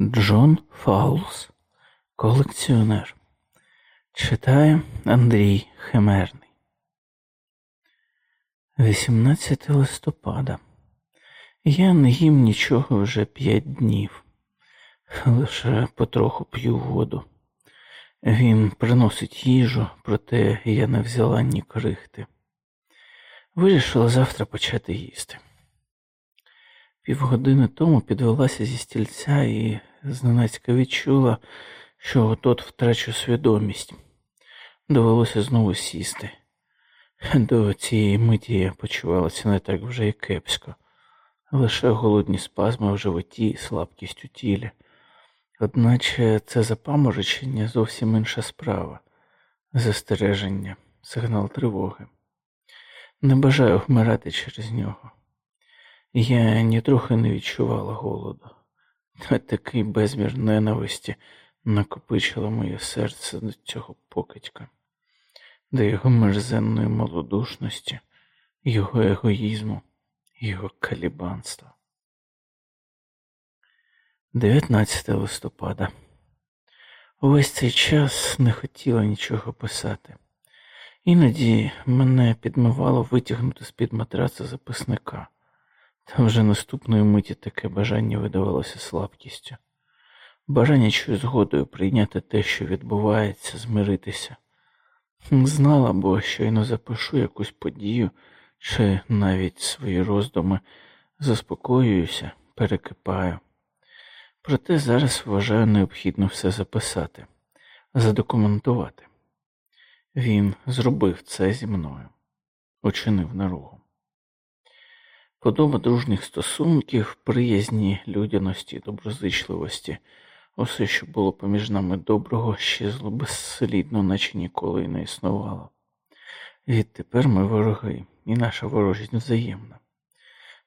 Джон Фаулс, колекціонер. Читає Андрій Химерний. 18 листопада. Я не їм нічого вже п'ять днів, лише потроху п'ю воду. Він приносить їжу, проте я не взяла ні крихти. Вирішила завтра почати їсти. Півгодини тому підвелася зі стільця і зненацька відчула, що от втрачу свідомість. Довелося знову сісти. До цієї миті я почувалася не так вже й кепсько, лише голодні спазми в животі і слабкість у тілі. Одначе це запаморочення зовсім інша справа, застереження, сигнал тривоги. Не бажаю вмирати через нього. Я нітрохи не відчувала голоду, та такий безмір ненависті накопичило моє серце до цього покидька, до його мерзенної малодушності, його егоїзму, його калібанства. 19 листопада. Увесь цей час не хотіла нічого писати. Іноді мене підмивало витягнути з-під матраца записника, та вже наступної миті таке бажання видавалося слабкістю, бажання чою згодою прийняти те, що відбувається, змиритися. Знала, бо щойно запишу якусь подію чи навіть свої роздуми, заспокоююся, перекипаю. Проте зараз вважаю необхідно все записати, задокументувати. Він зробив це зі мною, учинив наругу. Подоба дружніх стосунків, приязні людяності, доброзичливості, усе, що було поміж нами доброго, щезло безслідно, наче ніколи й не існувало. Відтепер ми вороги, і наша ворожість взаємна.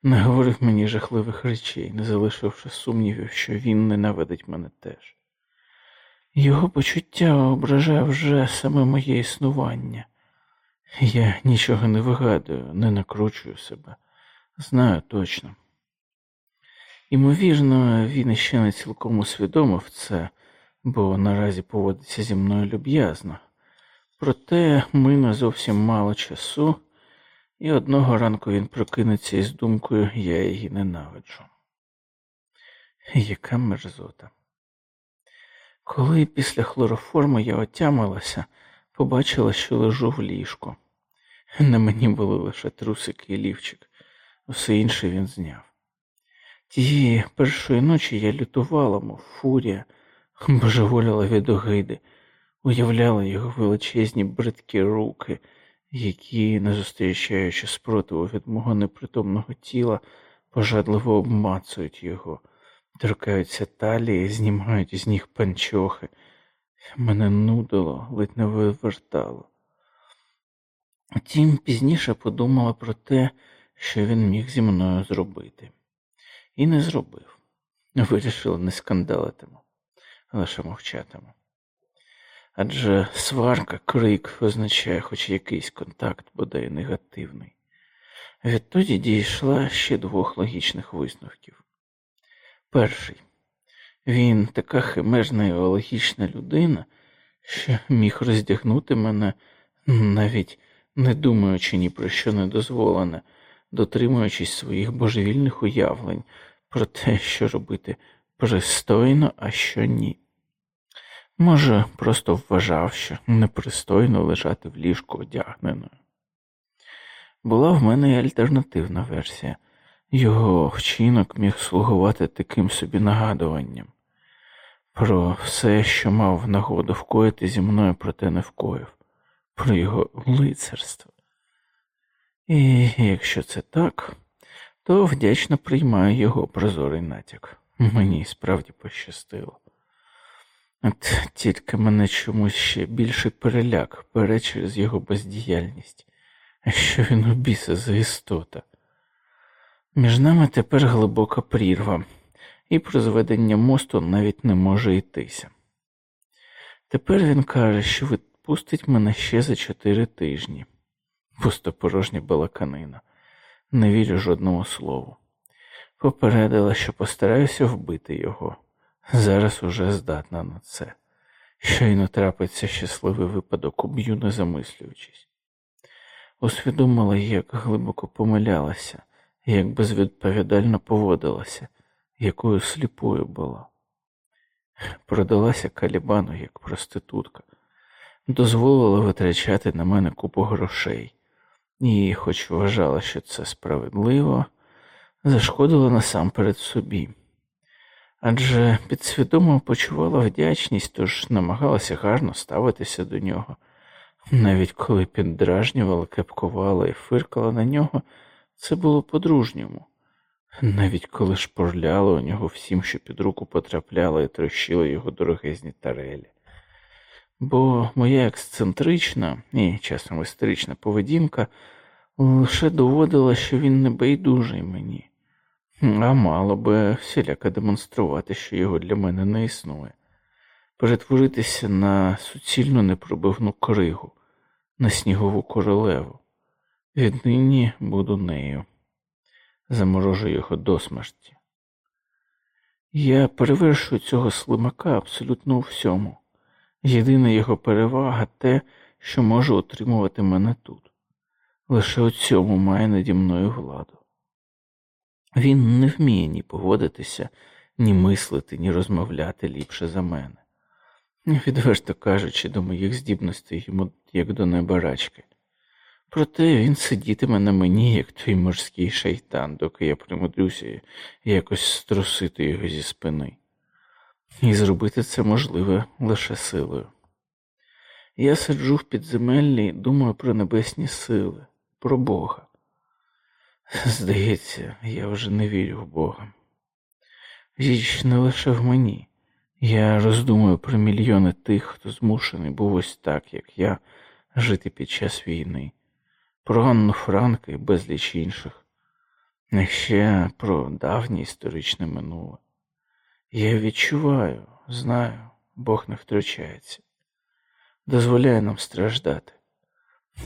Не говорив мені жахливих речей, не залишивши сумнівів, що він ненавидить мене теж. Його почуття ображає вже саме моє існування. Я нічого не вигадую, не накручую себе, знаю точно. Імовірно, він іще не цілком усвідомив це, бо наразі поводиться зі мною люб'язно. Проте ми не зовсім мало часу, і одного ранку він прокинеться із думкою я її ненавиджу. Яка мерзота. Коли після хлороформу я отямилася, побачила, що лежу в ліжку. На мені були лише трусики і лівчик, усе інше він зняв. Тієї першої ночі я лютувала, мов фурія, божеволіла від огиди, уявляла його величезні бридкі руки, які, не зустрічаючи спротиву від мого непритомного тіла, пожадливо обмацують його торкаються талії, знімають з ніг панчохи. Мене нудило, ледь не вивертало. Втім, пізніше подумала про те, що він міг зі мною зробити, і не зробив. Вирішила не скандалитиму, лише мовчатиму. Адже сварка, крик означає хоч якийсь контакт, бодай негативний. Відтоді дійшла ще двох логічних висновків. Перший. Він така химерна і логічна людина, що міг роздягнути мене, навіть не думаючи ні про що не дозволене, дотримуючись своїх божевільних уявлень про те, що робити пристойно, а що ні. Може, просто вважав, що непристойно лежати в ліжку одягненою. Була в мене і альтернативна версія. Його вчинок міг слугувати таким собі нагадуванням про все, що мав нагоду вкоїти зі мною, проте не вкоїв, про його лицарство. І якщо це так, то вдячно приймаю його прозорий натяк. Мені справді пощастило. От тільки мене чомусь ще більший переляк бере через його бездіяльність, а що він у біса за істота. Між нами тепер глибока прірва, і про зведення мосту навіть не може йтися. Тепер він каже, що відпустить мене ще за чотири тижні. Пустопорожня балаканина, не вірю жодному слову. Попередила, що постараюся вбити його, зараз уже здатна на це. Щойно трапиться щасливий випадок, уб'ю, не замислюючись. Усвідомила, як глибоко помилялася, як безвідповідально поводилася, якою сліпою була. Продалася калібану як проститутка, дозволила витрачати на мене купу грошей, і, хоч вважала, що це справедливо, зашкодила насамперед собі. Адже підсвідомо почувала вдячність, тож намагалася гарно ставитися до нього. Навіть коли піддражнювала, кепкувала і фиркала на нього, це було по-дружньому. Навіть коли шпорляла у нього всім, що під руку потрапляла і трощила його дорогезні тарелі. Бо моя ексцентрична і часом істерична поведінка лише доводила, що він не байдужий мені, а мало би всіляко демонструвати, що його для мене не існує, перетворитися на суцільну непробивну кригу, на снігову королеву. Віднині буду нею заморожу його до смерті. Я перевершую цього слимака абсолютно у всьому. Єдина його перевага те, що може утримувати мене тут. Лише у цьому має наді мною владу. Він не вміє ні поводитися, ні мислити, ні розмовляти ліпше за мене. Відверто кажучи, до моїх здібностей йому як до небарачки. Проте він сидітиме на мені, як той морський шайтан, доки я примудрюся якось струсити його зі спини, і зробити це можливе лише силою. Я сиджу в підземеллі і думаю про небесні сили, про Бога. Здається, я вже не вірю в Бога. Річ не лише в мені. Я роздумую про мільйони тих, хто змушений був ось так, як я, жити під час війни про Анну Франк і безліч інших, не ще про давнє історичне минуле. Я відчуваю, знаю, Бог не втручається, дозволяє нам страждати.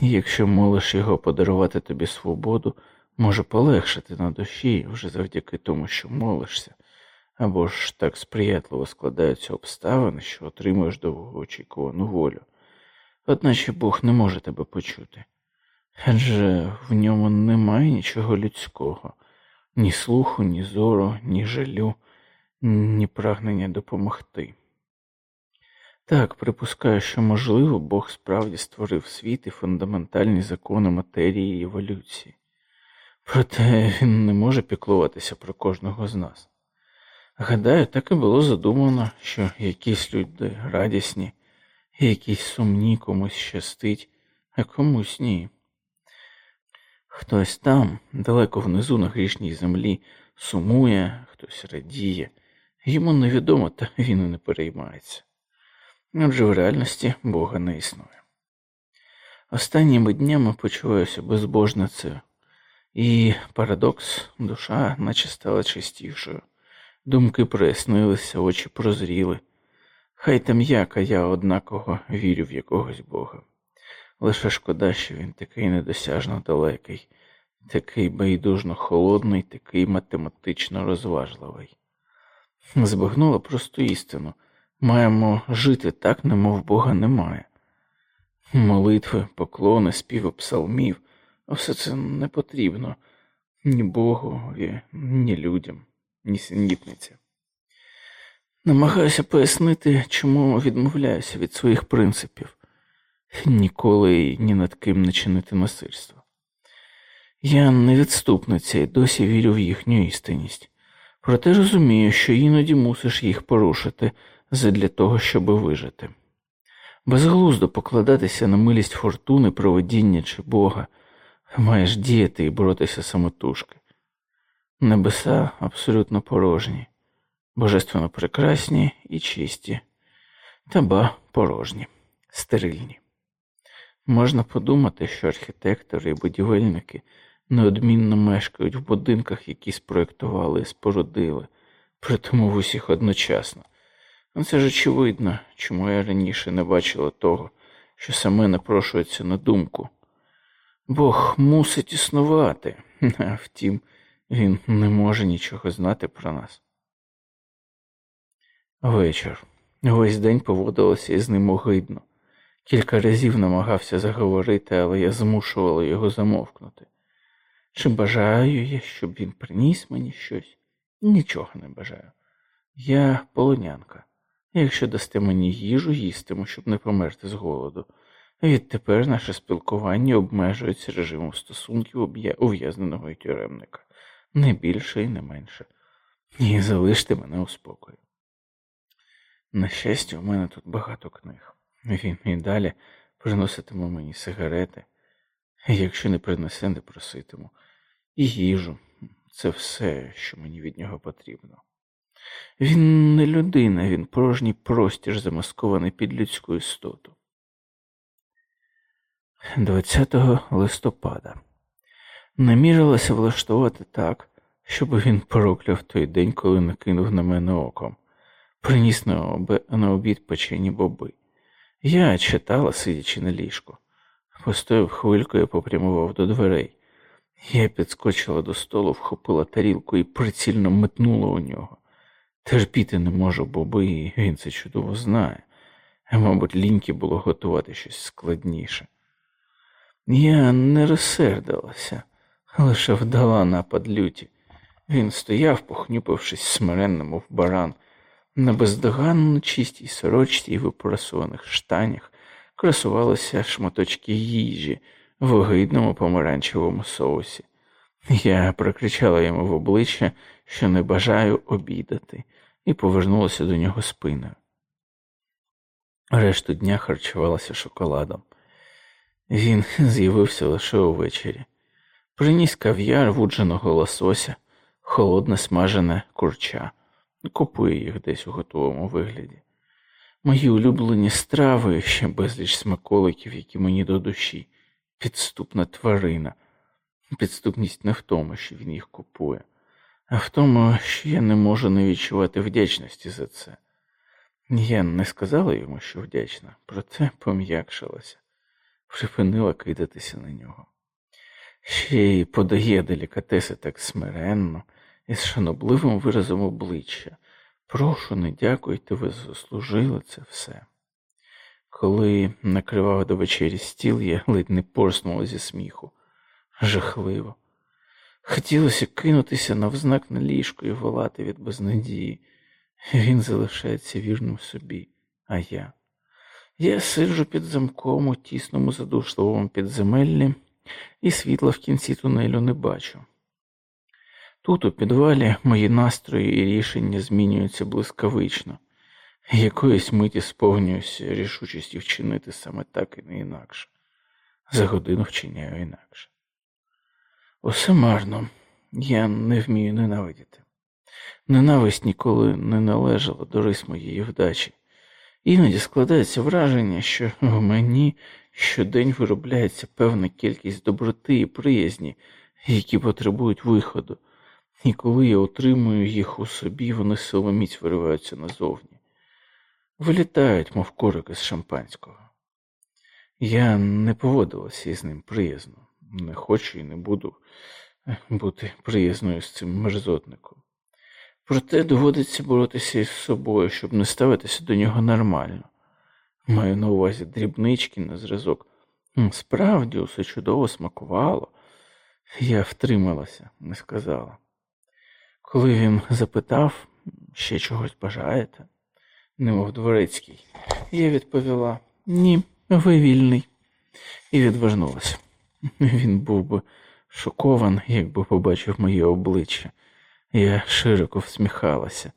І якщо молиш його подарувати тобі свободу, може полегшити на душі вже завдяки тому, що молишся, або ж так сприятливо складаються обставини, що отримуєш довгоочікувану волю, одначе Бог не може тебе почути. Адже в ньому немає нічого людського, ні слуху, ні зору, ні жалю, ні прагнення допомогти. Так, припускаю, що, можливо, Бог справді створив світ і фундаментальні закони матерії і еволюції, проте він не може піклуватися про кожного з нас. Гадаю, так і було задумано, що якісь люди радісні, якісь сумні комусь щастить, а комусь ні. Хтось там, далеко внизу на грішній землі, сумує, хтось радіє, йому невідомо, та він і не переймається. Адже в реальності Бога не існує. Останніми днями почуваюся безбожницею, і парадокс, душа наче стала чистішою, думки прояснилися, очі прозріли. Хай там як, а я однаково вірю в якогось Бога. Лише шкода, що він такий недосяжно далекий, такий байдужно холодний, такий математично розважливий. Збагнула просту істину маємо жити так, немов Бога немає. Молитви, поклони, співи псалмів, все це не потрібно ні Богу, ні людям, ні синітниці. Намагаюся пояснити, чому відмовляюся від своїх принципів ніколи ні над ким не чинити насильство. Я не відступниця і досі вірю в їхню істинність, проте розумію, що іноді мусиш їх порушити задля того, щоби вижити. Безглуздо покладатися на милість фортуни, проведіння чи Бога, маєш діяти і боротися самотужки. Небеса абсолютно порожні, божественно прекрасні і чисті, та ба порожні, стерильні. Можна подумати, що архітектори і будівельники неодмінно мешкають в будинках, які спроєктували і спорудили, притому в усіх одночасно. Ну, це ж очевидно, чому я раніше не бачила того, що саме напрошується на думку. Бог мусить існувати, а втім, він не може нічого знати про нас. Вечір. Весь день поводилося із ним огидно. Кілька разів намагався заговорити, але я змушувала його замовкнути. Чи бажаю я, щоб він приніс мені щось? Нічого не бажаю. Я полонянка. Якщо дасте мені їжу, їстиму, щоб не померти з голоду. Відтепер наше спілкування обмежується режимом стосунків ув'язненого і тюремника, не більше і не менше. І залиште мене у спокої. На щастя, у мене тут багато книг. Він і далі приноситиме мені сигарети, якщо не принесе, не проситиму, і їжу це все, що мені від нього потрібно. Він не людина, він порожній простір, замаскований під людську істоту. 20 листопада намірилася влаштувати так, щоб він прокляв той день, коли накинув на мене оком, приніс на, об... на обід печені боби. Я читала, сидячи на ліжку, постояв хвильку і попрямував до дверей. Я підскочила до столу, вхопила тарілку і прицільно метнула у нього. Терпіти не можу боби, і він це чудово знає. Мабуть, ліньки було готувати щось складніше. Я не розсердилася, лише вдала напад люті. Він стояв, похнюпившись смиренно, мов баран, на бездоганно чистій сорочці і випорасуваних штанях красувалися шматочки їжі в огидному помаранчевому соусі. Я прокричала йому в обличчя, що не бажаю обідати, і повернулася до нього спиною. Решту дня харчувалася шоколадом. Він з'явився лише увечері. Приніс кав'яр вудженого лосося, холодне смажене курча, купує їх десь у готовому вигляді. Мої улюблені страви ще безліч смаколиків, які мені до душі, підступна тварина. Підступність не в тому, що він їх купує, а в тому, що я не можу не відчувати вдячності за це. Я не сказала йому, що вдячна, проте пом'якшилася, припинила кидатися на нього. Ще й подає делікатеси так смиренно і з шанобливим виразом обличчя. Прошу, не дякуйте, ви заслужили це все. Коли накривав до вечері стіл, я ледь не порснула зі сміху. Жахливо. Хотілося кинутися навзнак на ліжко і волати від безнадії. Він залишається вірним собі, а я. Я сиджу під замком у тісному задушливому підземеллі, і світла в кінці тунелю не бачу. Тут, у підвалі, мої настрої і рішення змінюються блискавично, якоїсь миті сповнююся рішучістю вчинити саме так і не інакше. За годину вчиняю інакше. Усе марно, я не вмію ненавидіти. Ненависть ніколи не належала до рис моєї вдачі. Іноді складається враження, що в мені щодень виробляється певна кількість доброти і приязні, які потребують виходу, і коли я отримую їх у собі, вони силоміць вириваються назовні, вилітають, мов корики з шампанського. Я не поводилася із ним приязно, не хочу і не буду бути приязною з цим мерзотником. Проте доводиться боротися із собою, щоб не ставитися до нього нормально. Маю на увазі дрібнички на зразок. Справді усе чудово смакувало. Я втрималася, не сказала. Коли він запитав, ще чогось бажаєте, немов дворецький, я відповіла ні, ви вільний, і відвернулася. Він був би шокований, якби побачив моє обличчя. Я широко всміхалася.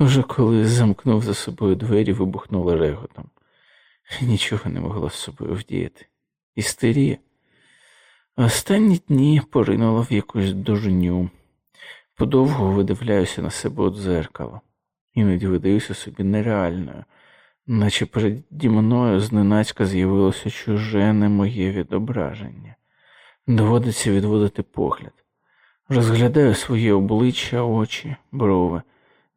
Вже коли замкнув за собою двері, вибухнула реготом. Нічого не могла з собою вдіяти. Істерія. Останні дні поринула в якусь дожню. Подовго видивляюся на себе у дзеркало, іноді видаюся собі нереальною, наче переді мною зненацька з'явилося чужене моє відображення. Доводиться відводити погляд. Розглядаю своє обличчя, очі, брови,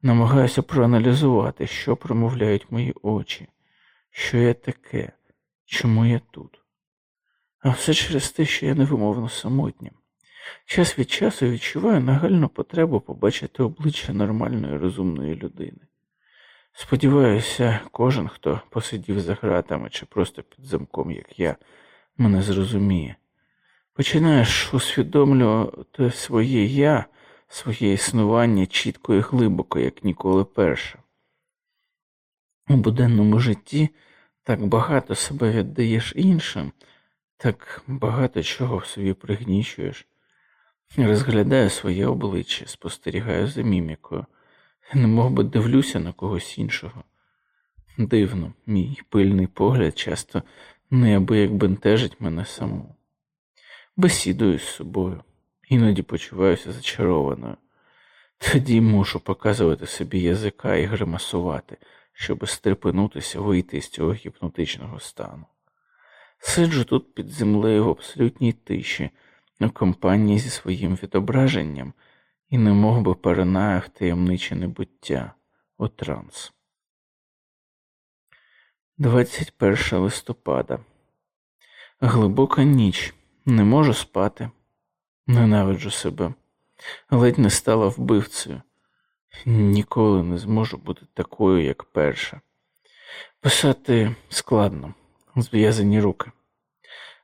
намагаюся проаналізувати, що промовляють мої очі, що я таке, чому я тут. А все через те, що я невимовно самотнім. Час від часу відчуваю нагальну потребу побачити обличчя нормальної розумної людини. Сподіваюся, кожен, хто посидів за гратами чи просто під замком, як я, мене зрозуміє. Починаєш усвідомлювати своє я, своє існування чітко і глибоко, як ніколи перше. У буденному житті так багато себе віддаєш іншим, так багато чого в собі пригнічуєш. Розглядаю своє обличчя, спостерігаю за мімікою, не мов би дивлюся на когось іншого. Дивно, мій пильний погляд часто неабияк бентежить мене саму. Бесідую з собою, іноді почуваюся зачарованою. Тоді мушу показувати собі язика і гримасувати, щоб стрепенутися, вийти з цього гіпнотичного стану. Сиджу тут під землею в абсолютній тиші, у компанії зі своїм відображенням і не мог би перенаю в таємниче небуття у транс. 21 листопада. Глибока ніч. Не можу спати. Ненавиджу себе. Ледь не стала вбивцею. Ніколи не зможу бути такою, як перша. Писати складно, зв'язані руки.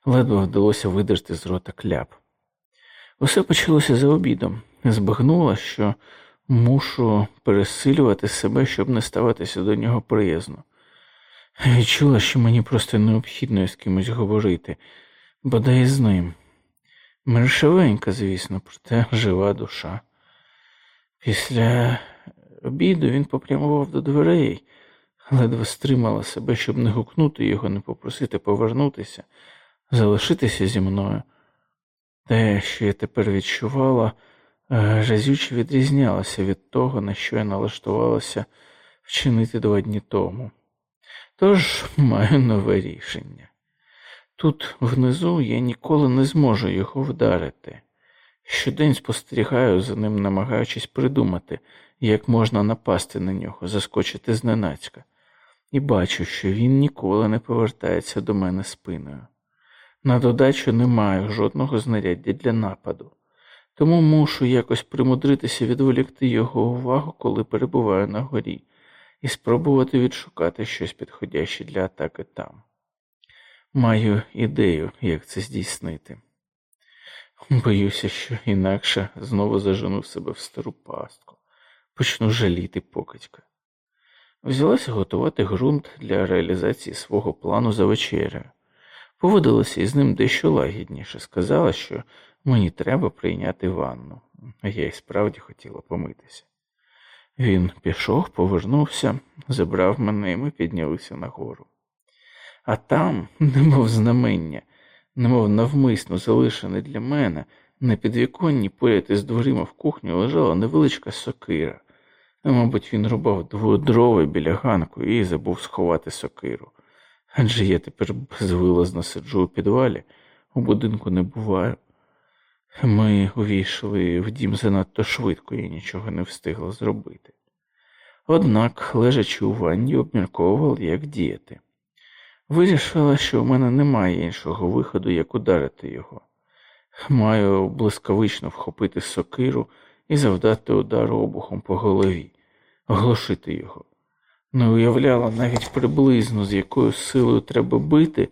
Ледве вдалося видержати з рота кляп. Усе почалося за обідом. Збагнула, що мушу пересилювати себе, щоб не ставатися до нього приязно. Відчула, що мені просто необхідно з кимось говорити, бодай з ним. Мершевенька, звісно, проте жива душа. Після обіду він попрямував до дверей, ледве стримала себе, щоб не гукнути його, не попросити повернутися, залишитися зі мною. Те, що я тепер відчувала, разюче відрізнялося від того, на що я налаштувалася вчинити два дні тому. Тож маю нове рішення. Тут внизу я ніколи не зможу його вдарити. Щодень спостерігаю за ним, намагаючись придумати, як можна напасти на нього, заскочити зненацька, і бачу, що він ніколи не повертається до мене спиною. На додачу не маю жодного знаряддя для нападу, тому мушу якось примудритися відволікти його увагу, коли перебуваю на горі, і спробувати відшукати щось підходяще для атаки там. Маю ідею, як це здійснити. Боюся, що інакше знову зажену себе в стару пастку, почну жаліти покидька. Взялася готувати ґрунт для реалізації свого плану за вечерею. Поводилася із ним дещо лагідніше, сказала, що мені треба прийняти ванну, а я й справді хотіла помитися. Він пішов, повернувся, забрав мене, і ми піднялися нагору. А там, немов знамення, немов навмисно залишене для мене, на підвіконні поряд із дверима в кухню лежала невеличка сокира. Мабуть, він рубав дводрови біля ганку і забув сховати сокиру. Адже я тепер безвилазно сиджу у підвалі, у будинку не буваю. Ми увійшли в дім занадто швидко і нічого не встигла зробити. Однак, лежачи у ванні, обмірковував, як діяти. Вирішила, що у мене немає іншого виходу, як ударити його. Маю блискавично вхопити сокиру і завдати удару обухом по голові, оглушити його. Не уявляла навіть приблизно, з якою силою треба бити,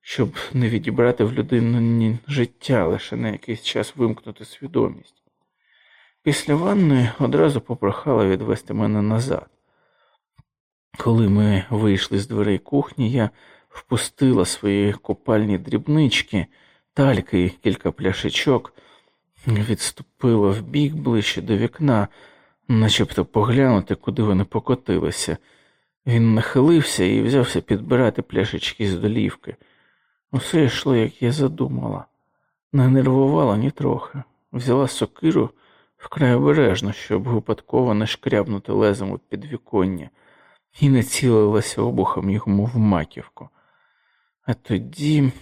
щоб не відібрати в людині життя, лише на якийсь час вимкнути свідомість. Після ванни одразу попрохала відвести мене назад. Коли ми вийшли з дверей кухні, я впустила свої купальні дрібнички, тальки і кілька пляшечок, відступила вбік ближче до вікна, начебто поглянути, куди вони покотилися. Він нахилився і взявся підбирати пляшечки з долівки. Усе йшло, як я задумала, не нервувала нітрохи, взяла сокиру вкрай обережно, щоб випадково не шкрябнути лезом у підвіконня, і націлилася обухом йому в маківку. А тоді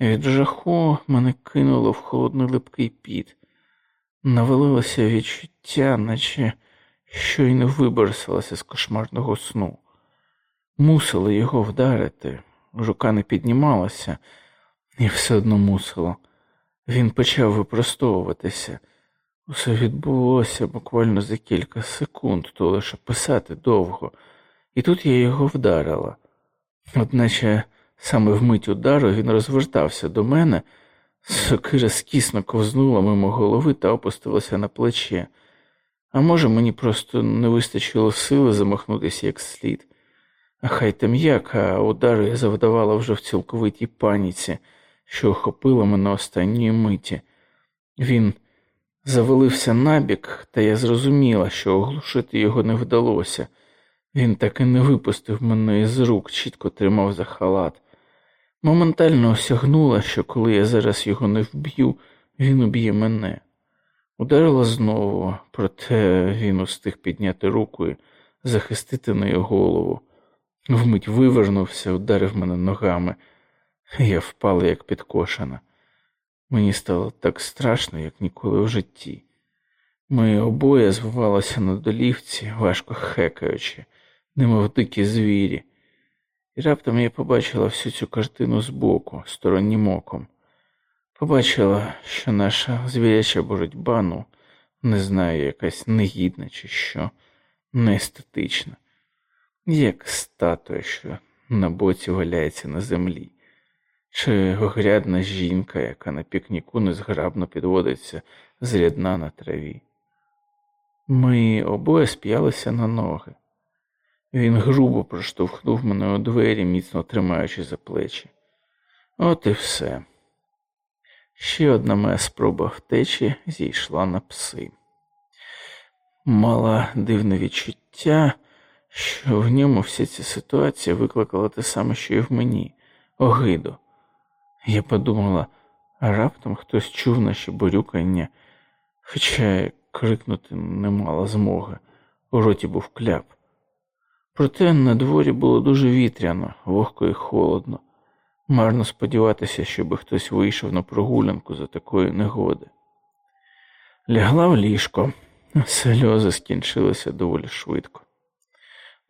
від жаху мене кинуло в холодний липкий піт, навалилося відчуття, наче щойно виборсилася з кошмарного сну. Мусили його вдарити, рука не піднімалася, і все одно мусило. Він почав випростовуватися. Усе відбулося буквально за кілька секунд, то лише писати довго, і тут я його вдарила. Одначе саме в мить удару він розвертався до мене, сокира скісно ковзнула мимо голови та опустилася на плече. А може, мені просто не вистачило сили замахнутися як слід. А хай там як, а удару я завдавала вже в цілковитій паніці, що охопила мене останньої миті. Він завалився набік, та я зрозуміла, що оглушити його не вдалося. Він так і не випустив мене із рук, чітко тримав за халат. Моментально осягнула, що коли я зараз його не вб'ю, він уб'є мене. Ударила знову, проте він устиг підняти руку і захистити нею голову. Вмить вивернувся, ударив мене ногами. Я впала, як підкошена. Мені стало так страшно, як ніколи в житті. Ми обоє звивалися на долівці, важко хекаючи, немов дикі звірі, і раптом я побачила всю цю картину збоку, стороннім оком. Побачила, що наша звіряча боротьба, ну, не знаю, якась негідна чи що, неестетична, як статуя, що на боці валяється на землі, чи огрядна жінка, яка на пікніку незграбно підводиться з рядна на траві. Ми обоє сп'ялися на ноги. Він грубо проштовхнув мене у двері, міцно тримаючи за плечі. От і все. Ще одна моя спроба втечі зійшла на пси. Мала дивне відчуття, що в ньому вся ця ситуація викликала те саме, що і в мені огиду. Я подумала, а раптом хтось чув наші борюкання, хоча крикнути не мала змоги, у роті був кляп. Проте на дворі було дуже вітряно, вогко і холодно. Марно сподіватися, щоби хтось вийшов на прогулянку за такої негоди. Лягла в ліжко, сльози скінчилися доволі швидко.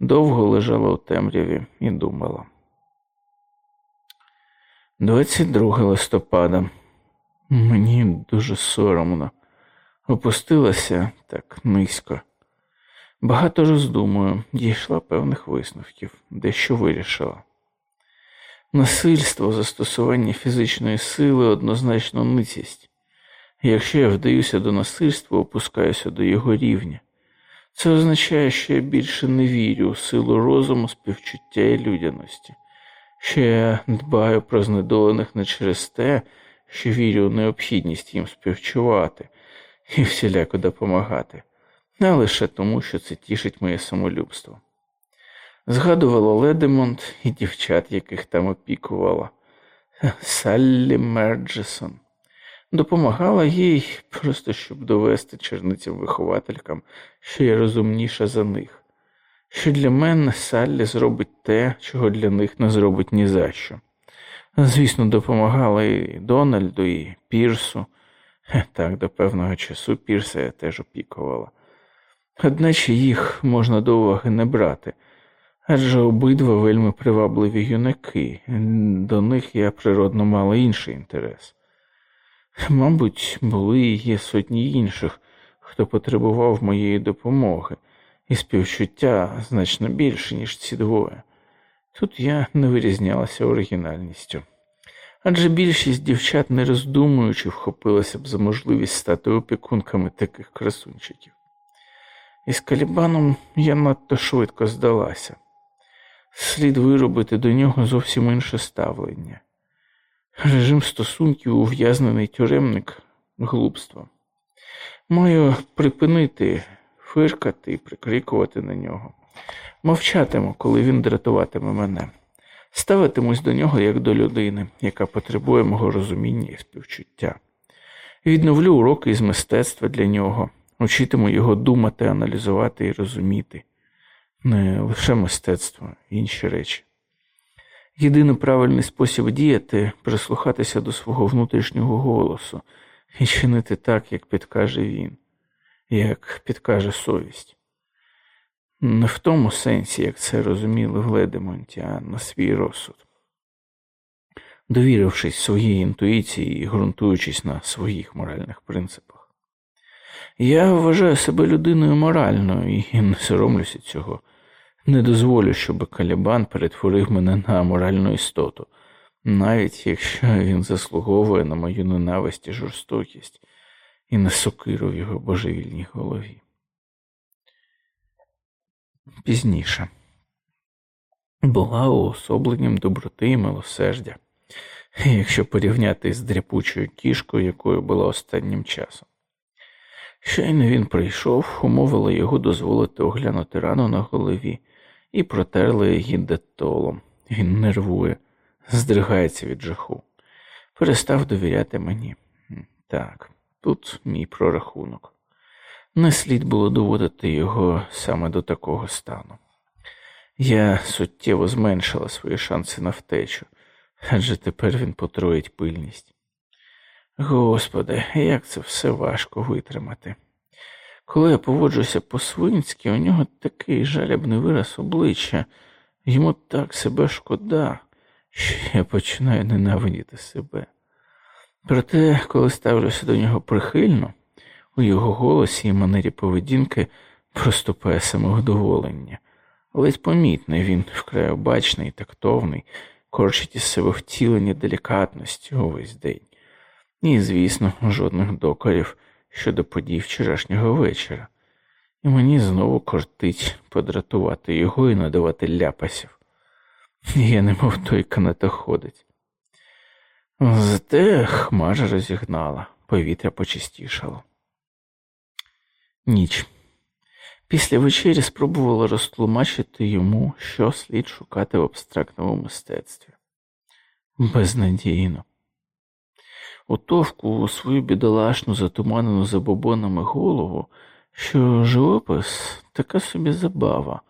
Довго лежала у темряві і думала. 22 листопада. Мені дуже соромно. Опустилася так низько. Багато роздумую, дійшла певних висновків, дещо вирішила. Насильство, застосування фізичної сили однозначно ницість. Якщо я вдаюся до насильства, опускаюся до його рівня. Це означає, що я більше не вірю у силу розуму, співчуття і людяності, що я дбаю про знедолених не через те, що вірю у необхідність їм співчувати і всіляко допомагати, а лише тому, що це тішить моє самолюбство. Згадувала Ледемонт і дівчат, яких там опікувала. Саллі Мерджесон. Допомагала їй, просто щоб довести черницям вихователькам, що я розумніша за них, що для мене Саллі зробить те, чого для них не зробить ні за що. Звісно, допомагала і Дональду, і Пірсу. Так, до певного часу Пірса я теж опікувала. Одначе їх можна до уваги не брати адже обидва вельми привабливі юнаки, до них я природно мала інший інтерес. Мабуть, були і є сотні інших, хто потребував моєї допомоги, і співчуття значно більше, ніж ці двоє. Тут я не вирізнялася оригінальністю. Адже більшість дівчат, не роздумуючи, вхопилася б за можливість стати опікунками таких красунчиків. І з Калібаном я надто швидко здалася слід виробити до нього зовсім інше ставлення. Режим стосунків ув'язнений тюремник глупство. Маю припинити фиркати і прикрикувати на нього. Мовчатиму, коли він дратуватиме мене, ставитимусь до нього як до людини, яка потребує мого розуміння і співчуття. Відновлю уроки із мистецтва для нього, учитиму його думати, аналізувати і розуміти не лише мистецтво, інші речі. Єдиний правильний спосіб діяти прислухатися до свого внутрішнього голосу і чинити так, як підкаже він, як підкаже совість. Не в тому сенсі, як це розуміли в Ледемонті, а на свій розсуд. Довірившись своїй інтуїції і ґрунтуючись на своїх моральних принципах. Я вважаю себе людиною моральною і не соромлюся цього. Не дозволю, щоб Калібан перетворив мене на моральну істоту, навіть якщо він заслуговує на мою ненависть і жорстокість і на сокиру в його божевільній голові. Пізніше була уособленням доброти і милосердя, якщо порівняти з дряпучою кішкою, якою була останнім часом. Щойно він прийшов, умовила його дозволити оглянути рану на голові і протерли детолом. Він нервує, здригається від жаху. Перестав довіряти мені. Так, тут мій прорахунок. Не слід було доводити його саме до такого стану. Я суттєво зменшила свої шанси на втечу, адже тепер він потроїть пильність. Господи, як це все важко витримати. Коли я поводжуся по-свинськи, у нього такий жалібний вираз обличчя, йому так себе шкода, що я починаю ненавидіти себе. Проте, коли ставлюся до нього прихильно, у його голосі і манері поведінки проступає самовдоволення. Ледь помітний він вкрай обачний тактовний, корчить із себе втілення делікатності увесь день. І, звісно, жодних докорів щодо подій вчорашнього вечора, і мені знову кортить подратувати його і надавати ляпасів. Я немов той канатоходець. Зате хмара розігнала, повітря почистішало. Ніч. Після вечері спробувала розтлумачити йому, що слід шукати в абстрактному мистецтві. Безнадійно. Утовку свою бідолашну, затуманену забобонами голову, що живопис така собі забава,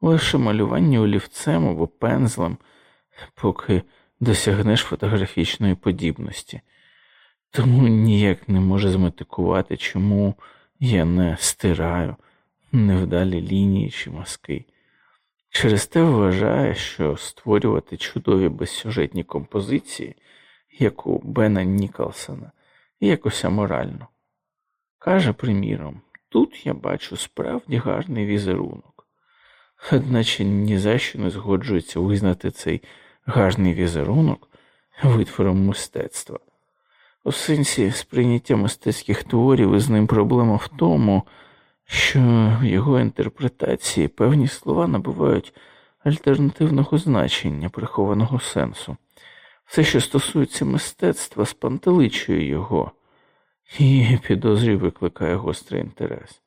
лише малювання олівцем або пензлем, поки досягнеш фотографічної подібності, тому ніяк не може зметикувати, чому я не стираю невдалі лінії чи мазки. Через те вважає, що створювати чудові безсюжетні композиції, як у Бена Ніколсона, якось аморально. Каже, приміром, тут я бачу справді гарний візерунок, одначе ні за що не згоджується визнати цей гарний візерунок витвором мистецтва. У сенсі сприйняття мистецьких творів із ним проблема в тому, що в його інтерпретації певні слова набувають альтернативного значення, прихованого сенсу. Все, що стосується мистецтва, спантеличує його і підозрюю викликає гострий інтерес.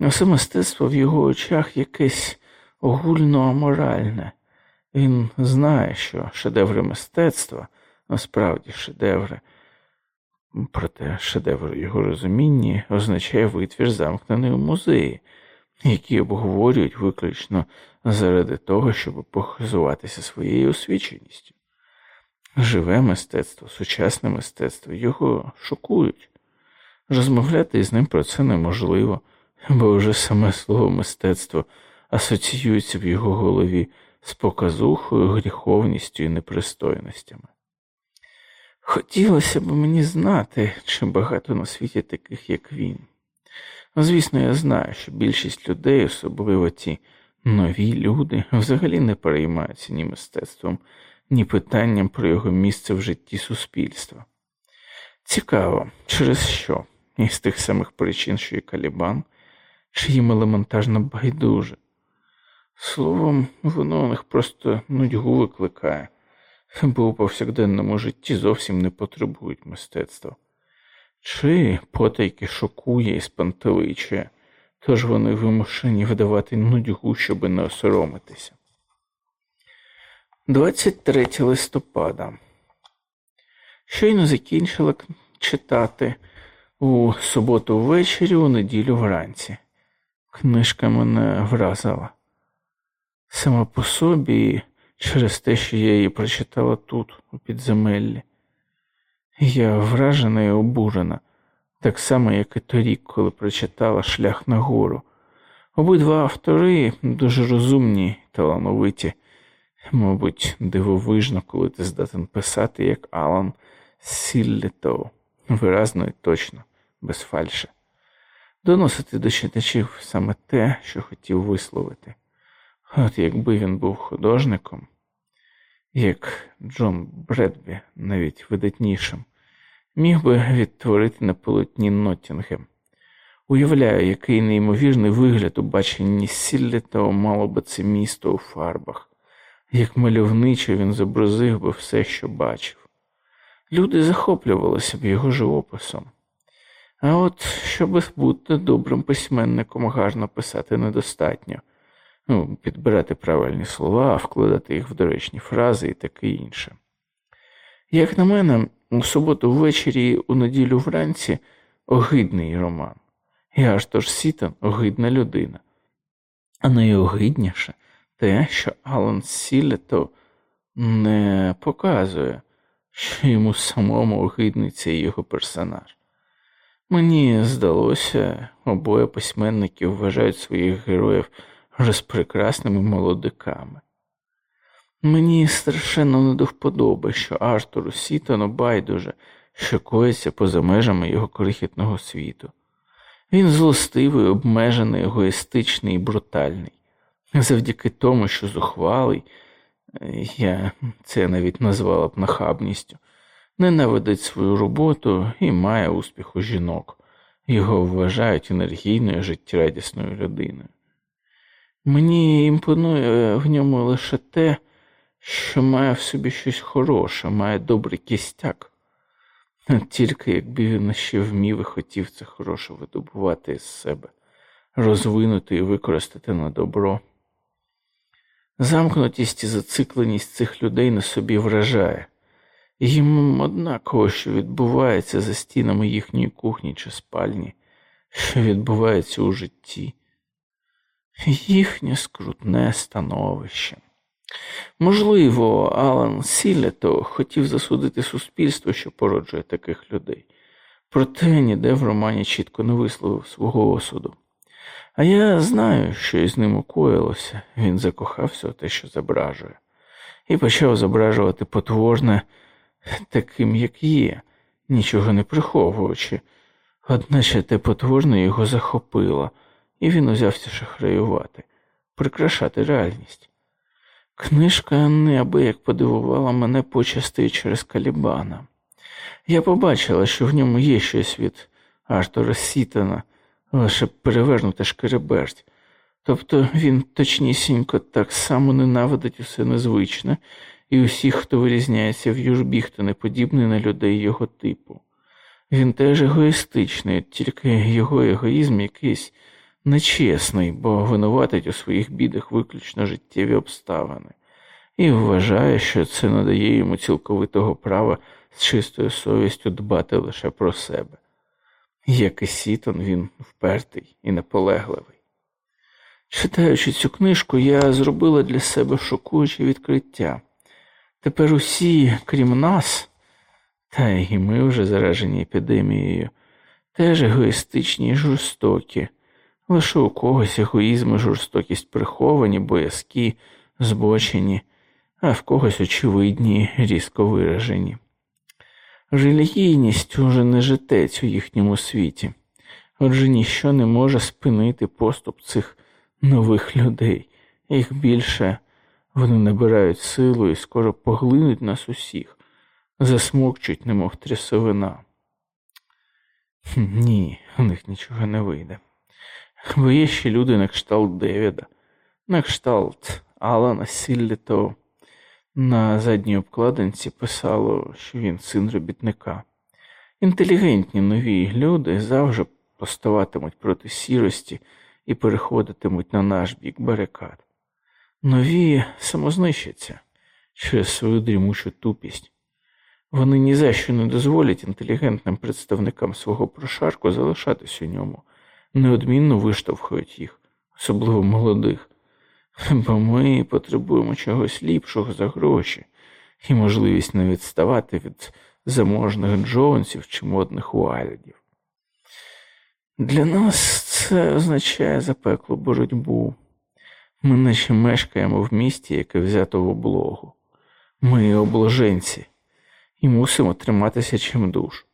Все мистецтво в його очах якесь огульно аморальне. Він знає, що шедеври мистецтва насправді шедеври. Проте шедевр його розумінні означає витвір, замкнений у музеї, який обговорюють виключно заради того, щоб похизуватися своєю освіченістю. Живе мистецтво, сучасне мистецтво його шокують. Розмовляти із ним про це неможливо, бо вже саме слово мистецтво асоціюється в його голові з показухою, гріховністю і непристойностями. Хотілося б мені знати, чи багато на світі таких, як він. Звісно, я знаю, що більшість людей, особливо ті нові люди, взагалі не переймаються ні мистецтвом, ні питанням про його місце в житті суспільства. Цікаво, через що, із тих самих причин, що і Калібан, чи їм елементарно байдуже. Словом, воно у них просто нудьгу викликає бо у повсякденному житті зовсім не потребують мистецтва, чи потайки шокує і спантеличує, тож вони вимушені вдавати нудьгу, щоби не осоромитися. 23 листопада. Щойно закінчила читати у суботу ввечері, у неділю вранці. Книжка мене вразила. Сама по собі через те, що я її прочитала тут, у підземеллі. Я вражена і обурена, так само, як і торік, коли прочитала шлях на гору. Обидва автори дуже розумні, талановиті, мабуть, дивовижно, коли ти здатен писати, як Алан Сіллітоу, виразно і точно, без фальши. доносити до читачів саме те, що хотів висловити. От якби він був художником, як Джон Бредбі, навіть видатнішим, міг би відтворити на полотні Ноттінгем. Уявляю, який неймовірний вигляд у баченні Сіллітого мало би це місто у фарбах, як мальовниче він зобразив би все, що бачив. Люди захоплювалися б його живописом. А от, щоб бути добрим письменником, гарно писати недостатньо, ну, підбирати правильні слова, вкладати їх в доречні фрази і таке інше. Як на мене, у суботу ввечері у неділю вранці огидний роман. І аж тож Сітон огидна людина. А найогидніше те, що Алан Сілето не показує, що йому самому огидний цей його персонаж. Мені здалося, обоє письменники вважають своїх героїв розпрекрасними молодиками. Мені страшенно не до вподоби, що Артуру Сітону байдуже, що коїться поза межами його крихітного світу. Він злостивий, обмежений, егоїстичний і брутальний. Завдяки тому, що зухвалий, я це навіть назвала б нахабністю, ненавидить свою роботу і має успіх у жінок, його вважають енергійною життєрадісною людиною. Мені імпонує в ньому лише те, що має в собі щось хороше, має добрий кістяк. Тільки якби він ще вмів і хотів це хороше видобувати із себе, розвинути і використати на добро. Замкнутість і зацикленість цих людей на собі вражає, їм однаково, що відбувається за стінами їхньої кухні чи спальні, що відбувається у житті, їхнє скрутне становище. Можливо, Алан Сілето хотів засудити суспільство, що породжує таких людей, проте ніде в романі чітко не висловив свого осуду. А я знаю, що із ним укоїлося, він закохався у те, що зображує, і почав зображувати потворне таким, як є, нічого не приховуючи, одначе те потворне його захопило, і він узявся шахраювати, прикрашати реальність. Книжка неабияк подивувала мене почасти через Калібана. Я побачила, що в ньому є щось від Артура Сітона, лише перевернута шкереберть. Тобто він точнісінько так само ненавидить усе незвичне і усіх, хто вирізняється в южбі, хто не подібний на людей його типу. Він теж егоїстичний, тільки його егоїзм якийсь нечесний, бо винуватить у своїх бідах виключно життєві обставини, і вважає, що це надає йому цілковитого права з чистою совістю дбати лише про себе. Як і Сітон, він впертий і наполегливий. Читаючи цю книжку, я зробила для себе шокуюче відкриття. Тепер усі, крім нас, та й ми вже заражені епідемією, теж егоїстичні і жорстокі, лише у когось егоїзм і жорстокість приховані, боязкі, збочені, а в когось очевидні, різко виражені. Релігійність уже не житець у їхньому світі, отже ніщо не може спинити поступ цих нових людей, їх більше вони набирають силу і скоро поглинуть нас усіх, засмокчуть, немов трясовина. Ні, у них нічого не вийде. Бо є ще люди на кшталт Девіда, на кшталт Алана Сіллітова. На задній обкладинці писало, що він син робітника. Інтелігентні нові люди завжди поставатимуть проти сірості і переходитимуть на наш бік барикад. Нові самознищаться через свою дрімучу тупість. Вони ні за що не дозволять інтелігентним представникам свого прошарку залишатись у ньому, неодмінно виштовхують їх, особливо молодих, бо ми потребуємо чогось ліпшого за гроші і можливість не відставати від заможних Джонсів чи модних Уайлдів. Для нас це означає запеклу боротьбу. Ми наче мешкаємо в місті, яке взято в облогу. Ми обложенці і мусимо триматися чим душ.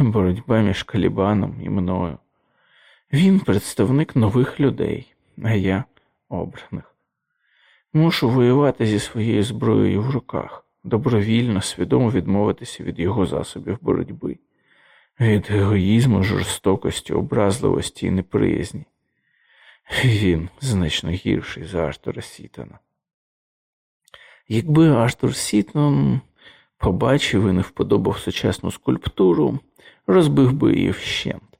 Боротьба між Калібаном і мною. Він представник нових людей, а я обраних. Мушу воювати зі своєю зброєю в руках, добровільно, свідомо відмовитися від його засобів боротьби, від егоїзму, жорстокості, образливості і неприязні. Він значно гірший за Аштора Сітона. Якби Аштор Сітон побачив і не вподобав сучасну скульптуру, розбив би її вщент,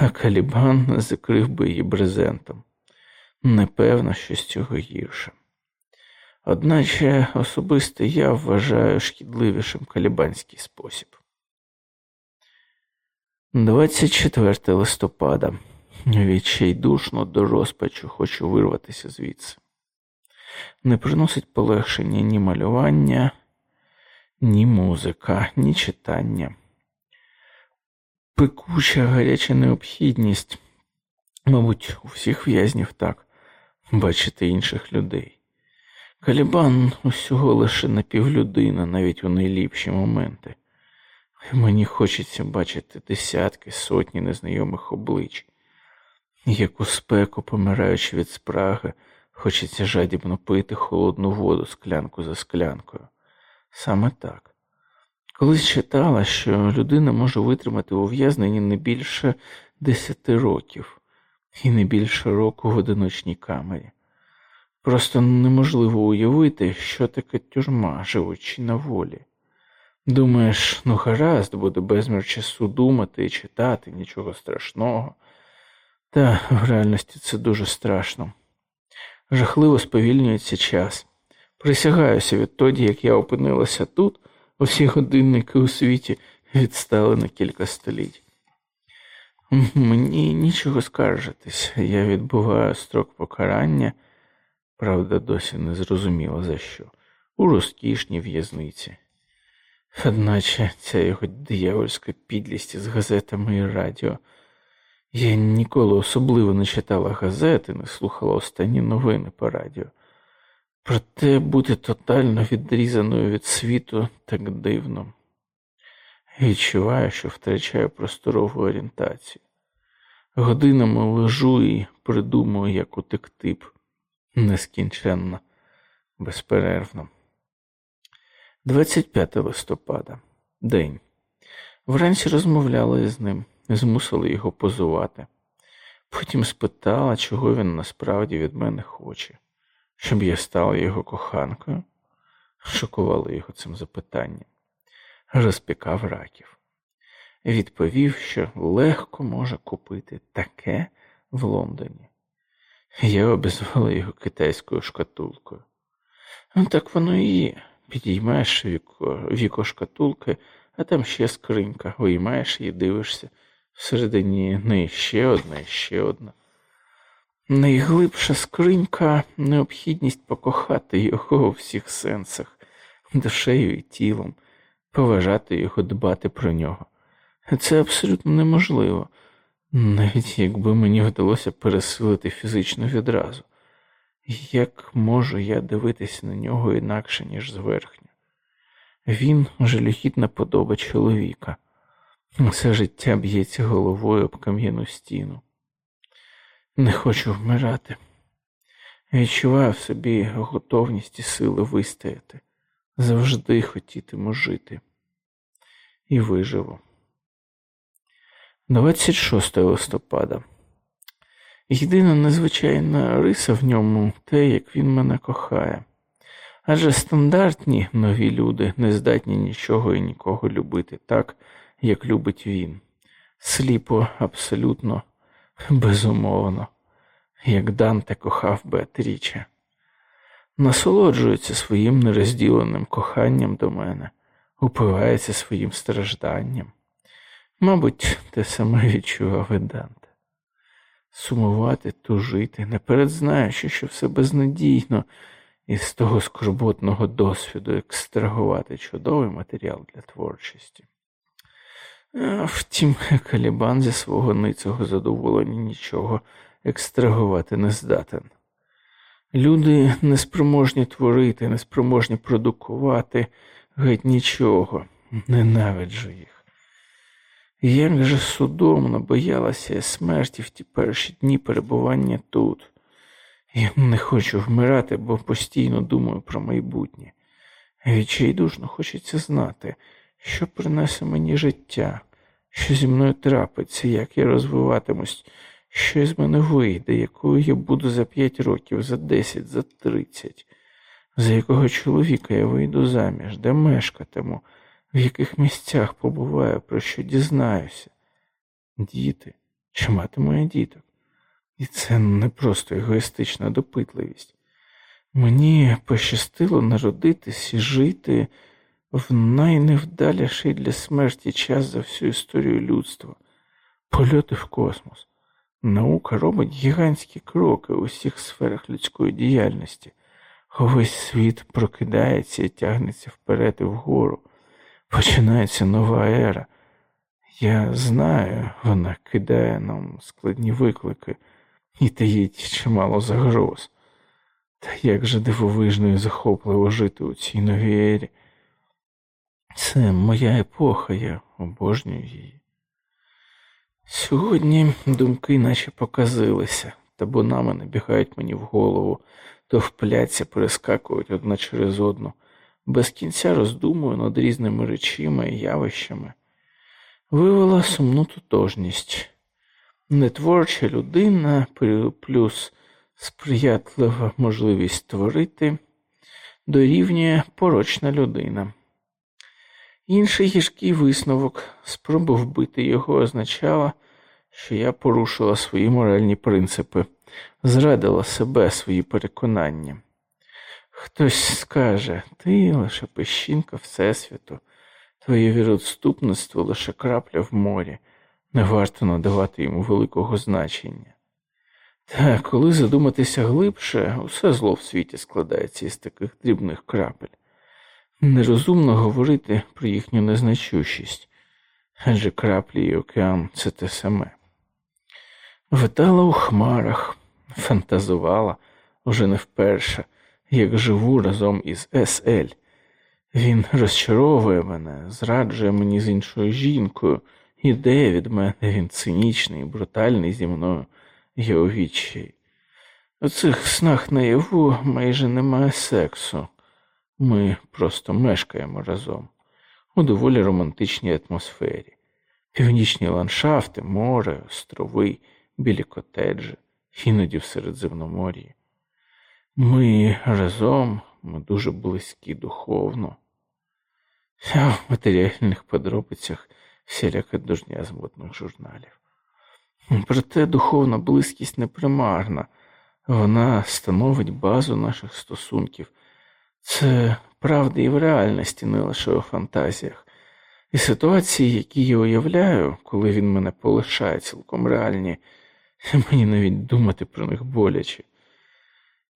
а Калібан закрив би її брезентом. Непевно, що з цього гірше. Одначе особисто я вважаю шкідливішим калібанський спосіб. 24 листопада. Відчайдушно до розпачу хочу вирватися звідси. Не приносить полегшення ні малювання, ні музика, ні читання. Пекуча гаряча необхідність, мабуть, у всіх в'язнів так, бачити інших людей. Калібан усього лише напівлюдина, навіть у найліпші моменти. Мені хочеться бачити десятки, сотні незнайомих облич, яку спеку, помираючи від спраги, хочеться жадібно пити холодну воду склянку за склянкою. Саме так. Колись читала, що людина може витримати ув'язненні не більше десяти років і не більше року в одиночній камері. Просто неможливо уявити, що таке тюрма, живучи на волі. Думаєш, ну гаразд, буде безмір часу думати і читати, нічого страшного. Та в реальності це дуже страшно. Жахливо сповільнюється час. Присягаюся відтоді, як я опинилася тут, усі годинники у світі відстали на кілька століть. Мені нічого скаржитись, я відбуваю строк покарання, правда, досі не зрозуміла за що, у розкішній в'язниці. Одначе ця його диявольська підлість з газетами і радіо. Я ніколи особливо не читала газети, не слухала останні новини по радіо. Проте бути тотально відрізаною від світу так дивно. Відчуваю, що втрачаю просторову орієнтацію. Годинами лежу і придумую, як утекти б нескінченно, безперервно. 25 листопада, день. Вранці розмовляла з ним, змусили його позувати. Потім спитала, чого він насправді від мене хоче, щоб я стала його коханкою, шокувала його цим запитанням, розпікав раків. Відповів, що легко може купити таке в Лондоні. Я обізвала його китайською шкатулкою. Ну, так воно і є. Підіймаєш віко, віко шкатулки, а там ще скринька, виймаєш її, дивишся. Всередині не ще одна, і ще одна. Найглибша скринька необхідність покохати його у всіх сенсах, душею і тілом, поважати його, дбати про нього. Це абсолютно неможливо, навіть якби мені вдалося пересилити фізично відразу. Як можу я дивитися на нього інакше, ніж зверхньо? Він жалюгідна подоба чоловіка. Все життя б'ється головою об кам'яну стіну. Не хочу вмирати. Відчуваю в собі готовність і сили вистояти, завжди хотітиму жити. І виживу. 26 листопада. Єдина незвичайна риса в ньому те, як він мене кохає. Адже стандартні нові люди не здатні нічого і нікого любити так, як любить він, сліпо, абсолютно, безумовно, як Данте кохав Беатріче. насолоджується своїм нерозділеним коханням до мене, упивається своїм стражданням. Мабуть, те саме відчував і Данте. Сумувати, тужити, наперед знаючи, що все безнадійно, і з того скорботного досвіду екстрагувати чудовий матеріал для творчості. Втім, Калібан зі свого ницього задоволення нічого екстрагувати не здатен. Люди неспроможні творити, неспроможні продукувати геть нічого, ненавиджу їх. Як же судомно боялася я смерті в ті перші дні перебування тут. Я не хочу вмирати, бо постійно думаю про майбутнє. Відчайдушно хочеться знати, що принесе мені життя, що зі мною трапиться, як я розвиватимусь, що з мене вийде, якою я буду за п'ять років, за десять, за тридцять, за якого чоловіка я вийду заміж, де мешкатиму, в яких місцях побуваю, про що дізнаюся. Діти, чи матиму я діток? І це не просто егоїстична допитливість. Мені пощастило народитись і жити в найневдаліший для смерті час за всю історію людства, польоти в космос. Наука робить гігантські кроки у всіх сферах людської діяльності. Увесь світ прокидається і тягнеться вперед і вгору. Починається нова ера. Я знаю, вона кидає нам складні виклики і таїть чимало загроз. Та як же дивовижно і захопливо жити у цій новій ері. Це моя епоха, я обожнюю її. Сьогодні думки наче показилися, табунами набігають мені в голову, то впляться, перескакують одна через одну, без кінця роздумую над різними речами і явищами. Вивела сумну тотожність. Нетворча людина плюс сприятлива можливість творити дорівнює порочна людина. Інший гіркий висновок, спроба вбити його означала, що я порушила свої моральні принципи, зрадила себе свої переконання. Хтось скаже, ти лише пещінка Всесвіту, твоє віродступництво лише крапля в морі, не варто надавати йому великого значення. Та коли задуматися глибше, усе зло в світі складається із таких дрібних крапель. Нерозумно говорити про їхню незначущість, адже краплі і океан це те саме. Витала у хмарах, фантазувала вже не вперше, як живу разом із С.Л. Він розчаровує мене, зраджує мені з іншою жінкою, ідея від мене він цинічний, брутальний зі мною я у. У цих снах наяву майже немає сексу. Ми просто мешкаємо разом у доволі романтичній атмосфері, північні ландшафти, море, острови, білі котеджі, іноді в Середземномор'ї. Ми разом, ми дуже близькі духовно, а в матеріальних подробицях всіляка дожня з модних журналів. Проте духовна близькість не примарна, вона становить базу наших стосунків. Це правда і в реальності, не лише у фантазіях. І ситуації, які я уявляю, коли він мене полишає цілком реальні, мені навіть думати про них боляче.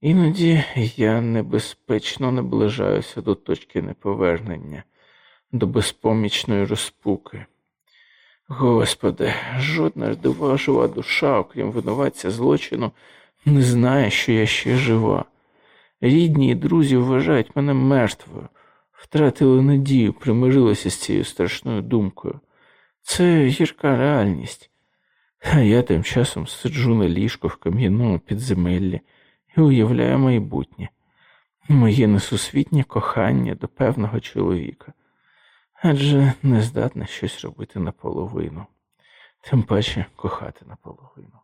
Іноді я небезпечно наближаюся до точки неповернення, до безпомічної розпуки. Господи, жодна ждива жива душа, окрім винуватця злочину, не знає, що я ще жива. Рідні і друзі вважають мене мертвою, втратили надію, примирилися з цією страшною думкою. Це гірка реальність. А я тим часом сиджу на ліжку в кам'яному підземеллі і уявляю майбутнє, моє несусвітнє кохання до певного чоловіка адже не здатна щось робити наполовину, тим паче кохати наполовину.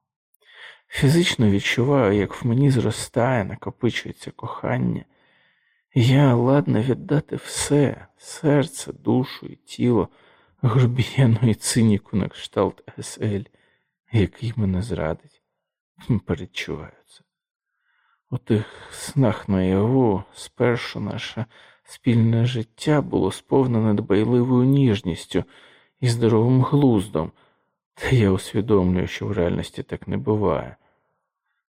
Фізично відчуваю, як в мені зростає, накопичується кохання, я ладна віддати все серце, душу і тіло грубіяну і циніку на кшталт СЛ, який мене зрадить, передчуваю. У тих снах наяву спершу наша Спільне життя було сповнене дбайливою ніжністю і здоровим глуздом, та я усвідомлюю, що в реальності так не буває.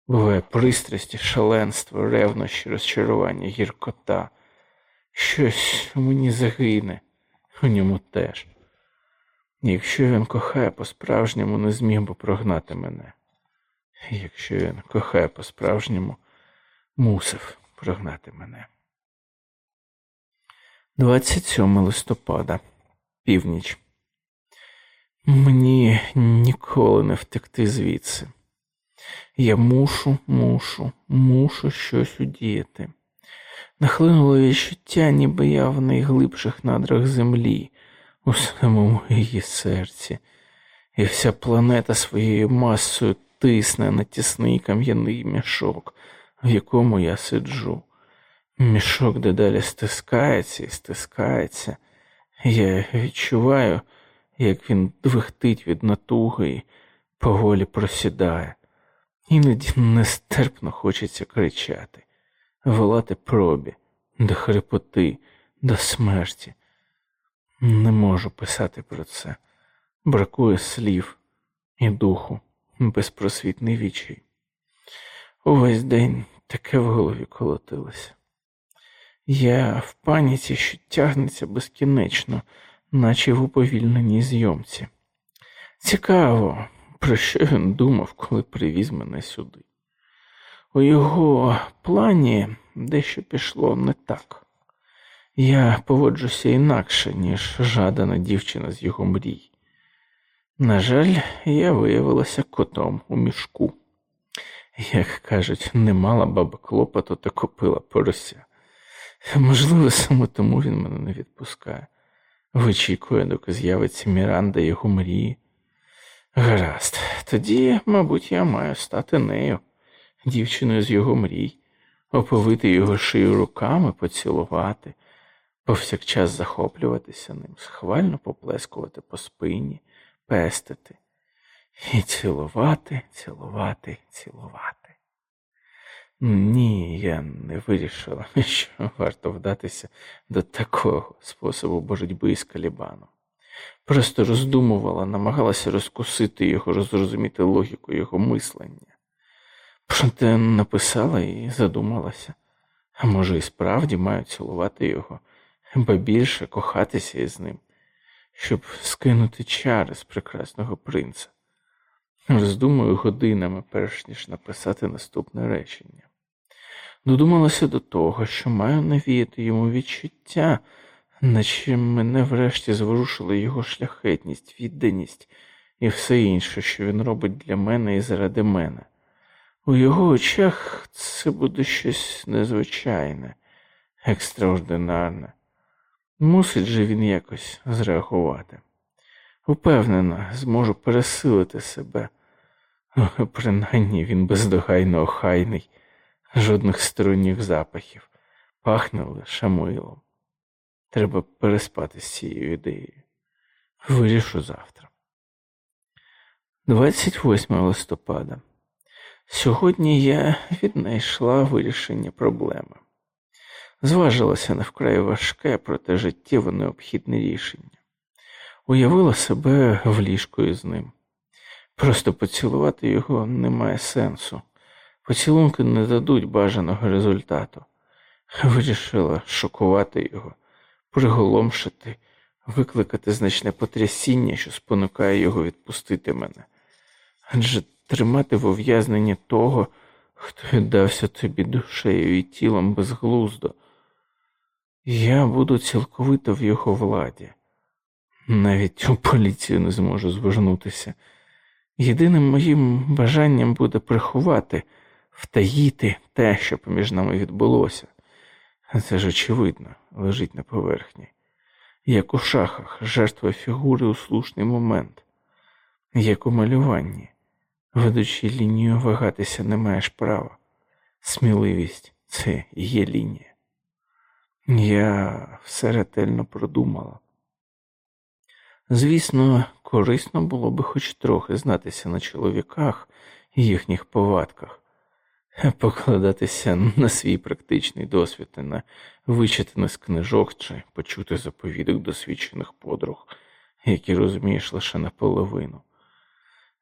Буває пристрасті, шаленство, ревнощі, розчарування, гіркота. Щось мені загине, у ньому теж. Якщо він кохає по-справжньому, не зміг би прогнати мене. Якщо він кохає по-справжньому, мусив прогнати мене. 27 листопада, північ. Мені ніколи не втекти звідси. Я мушу, мушу, мушу щось удіяти. Нахлинуло відчуття, ніби я в найглибших надрах землі, у самому її серці, і вся планета своєю масою тисне на тісний кам'яний мішок, в якому я сиджу. Мішок дедалі стискається і стискається. Я відчуваю, як він двихтить від натуги і поволі просідає. Іноді нестерпно хочеться кричати, волати пробі, до хрипоти, до смерті. Не можу писати про це. Бракує слів і духу, безпросвітний вічай. Увесь день таке в голові колотилося. Я в паніці, що тягнеться безкінечно, наче в уповільненій зйомці. Цікаво, про що він думав, коли привіз мене сюди. У його плані дещо пішло не так. Я поводжуся інакше, ніж жадана дівчина з його мрій. На жаль, я виявилася котом у мішку. Як кажуть, не мала баба клопоту та купила порося. Можливо, саме тому він мене не відпускає. Вичікує, доки з'явиться Міранда його мрії. Гаразд, тоді, мабуть, я маю стати нею, дівчиною з його мрій, оповити його шию руками, поцілувати, повсякчас захоплюватися ним, схвально поплескувати по спині, пестити і цілувати, цілувати, цілувати. Ні, я не вирішила, що варто вдатися до такого способу боротьби з Калібаном. Просто роздумувала, намагалася розкусити його, розрозуміти логіку його мислення. Проте написала і задумалася, а може, і справді маю цілувати його, ба більше кохатися із ним, щоб скинути чари з прекрасного принца. Роздумую годинами, перш ніж написати наступне речення. Додумалася до того, що маю навіяти йому відчуття, наче мене врешті зворушила його шляхетність, відданість і все інше, що він робить для мене і заради мене. У його очах це буде щось незвичайне, екстраординарне. Мусить же він якось зреагувати. Упевнена, зможу пересилити себе, принаймні він бездогайно охайний жодних сторонніх запахів, пахне лише милом. Треба переспати з цією ідеєю. Вирішу завтра. 28 листопада. Сьогодні я віднайшла вирішення проблеми. Зважилася на вкрай важке, проте життєво необхідне рішення. Уявила себе в ліжку із ним. Просто поцілувати його немає сенсу. Поцілунки не дадуть бажаного результату. Вирішила шокувати його, приголомшити, викликати значне потрясіння, що спонукає його відпустити мене, адже тримати в ув'язненні того, хто віддався тобі душею і тілом безглуздо. Я буду цілковито в його владі. Навіть у поліцію не зможу звернутися. Єдиним моїм бажанням буде приховати втаїти те, що поміж нами відбулося. Це ж очевидно, лежить на поверхні, як у шахах, жертва фігури у слушний момент, як у малюванні, ведучи лінію вагатися не маєш права. Сміливість це є лінія. Я все ретельно продумала. Звісно, корисно було би хоч трохи знатися на чоловіках і їхніх повадках, покладатися на свій практичний досвід і на вичитане з книжок чи почути заповідок досвідчених подруг, які розумієш лише наполовину.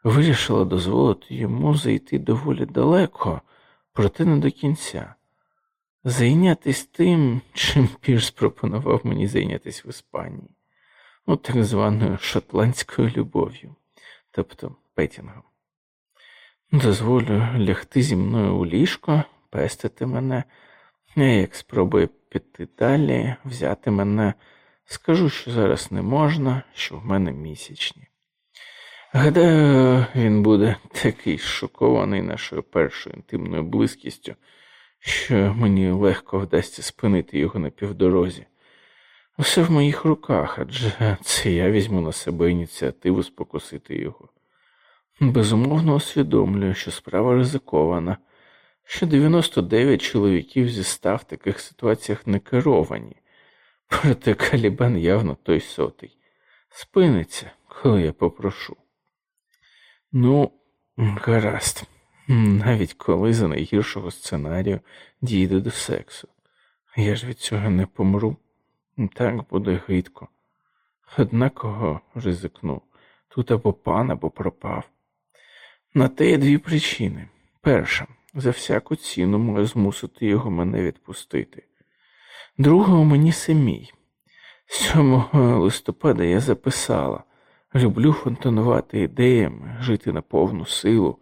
Вирішила дозволити йому зайти доволі далеко, проте не до кінця, зайнятися тим, чим Пірс пропонував мені зайнятися в Іспанії, ну, так званою шотландською любов'ю, тобто петінгом. Дозволю лягти зі мною у ліжко, пестити мене, як спробує піти далі, взяти мене, скажу, що зараз не можна, що в мене місячні. Гадаю, він буде такий шокований нашою першою інтимною близькістю, що мені легко вдасться спинити його на півдорозі. Усе в моїх руках, адже це я візьму на себе ініціативу спокусити його. Безумовно усвідомлюю, що справа ризикована, що 99 чоловіків зі ста в таких ситуаціях не керовані, проте Калібан явно той сотий. Спиниться, коли я попрошу. Ну, гаразд, навіть коли за найгіршого сценарію дійде до сексу. Я ж від цього не помру. Так буде гидко. Однаково ризикну. Тут або пан, або пропав. На те є дві причини. Перша, за всяку ціну маю змусити його мене відпустити. Друга у мені самій. 7 листопада я записала люблю фонтанувати ідеями, жити на повну силу,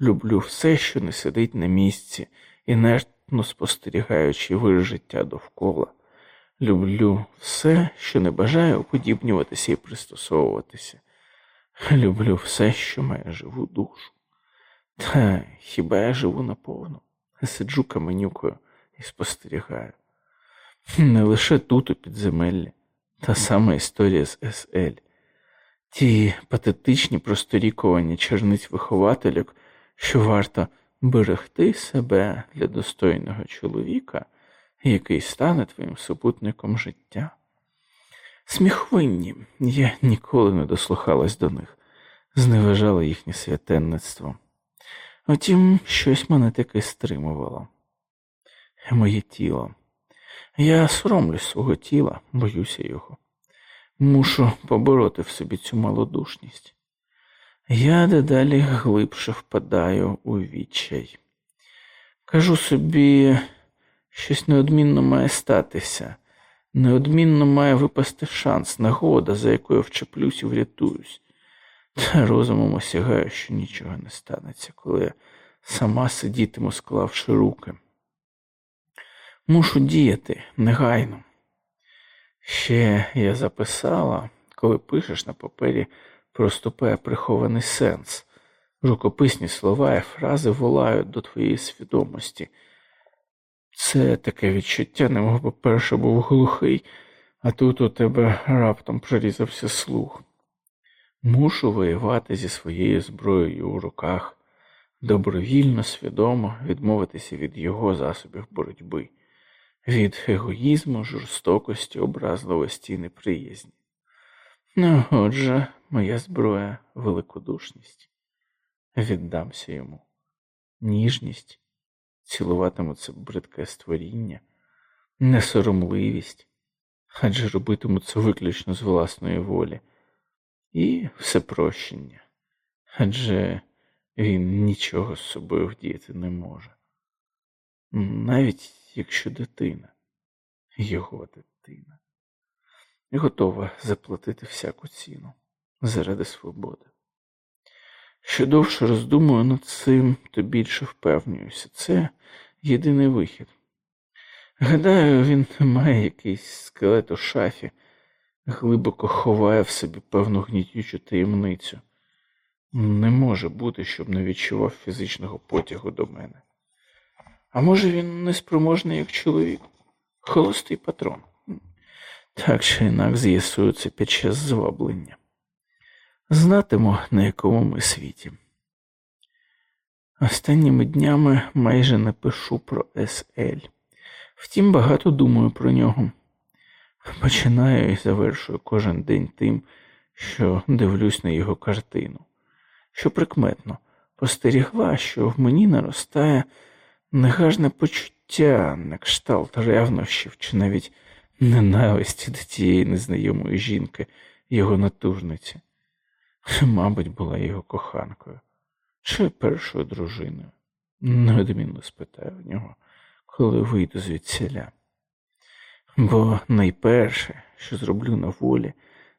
люблю все, що не сидить на місці, інертно спостерігаючи вир життя довкола. Люблю все, що не бажає уподібнюватися і пристосовуватися. Люблю все, що має живу душу. Та хіба я живу наповну? Сиджу каменюкою і спостерігаю. Не лише тут, у підземеллі, та сама історія з СЛ. Ті патетичні просторікування черниць виховательок, що варто берегти себе для достойного чоловіка, який стане твоїм супутником життя. Сміхвинні, я ніколи не дослухалась до них, зневажала їхнє святенництво. Втім, щось мене таки стримувало. Моє тіло. Я соромлюсь свого тіла, боюся його. Мушу побороти в собі цю малодушність. Я дедалі глибше впадаю у відчай. Кажу собі, щось неодмінно має статися, неодмінно має випасти шанс, нагода, за якою вчеплюсь і врятуюсь. Та розумом осягаю, що нічого не станеться, коли я сама сидітиму, склавши руки. Мушу діяти негайно. Ще я записала, коли пишеш на папері, проступає прихований сенс. Рукописні слова і фрази волають до твоєї свідомості. Це таке відчуття, немов би перше був глухий, а тут у тебе раптом прорізався слух. Мушу воювати зі своєю зброєю у руках, добровільно, свідомо відмовитися від його засобів боротьби від егоїзму, жорстокості, образливості і неприязні. Ну, отже, моя зброя великодушність. Віддамся йому, ніжність, цілуватиму це бридке створіння, несоромливість, адже робитиму це виключно з власної волі, і всепрощення, адже він нічого з собою вдіяти не може. Навіть якщо дитина, його дитина, готова заплатити всяку ціну заради свободи. Що довше роздумую над цим, то більше впевнююся, це єдиний вихід. Гадаю, він має якийсь скелет у шафі, глибоко ховає в собі певну гнітючу таємницю. Не може бути, щоб не відчував фізичного потягу до мене. А може, він неспроможний як чоловік, холостий патрон. Так чи інак з'ясується під час зваблення. Знатиму, на якому ми світі. Останніми днями майже не пишу про СЛ. Втім, багато думаю про нього. Починаю і завершую кожен день тим, що дивлюсь на його картину, що прикметно постерігла, що в мені наростає негажне почуття на кшталт ревнощів чи навіть ненависті до тієї незнайомої жінки, його натужниці. Мабуть, була його коханкою чи першою дружиною. Неодмінно спитаю в нього, коли вийду звідсіля. Бо найперше, що зроблю на волі,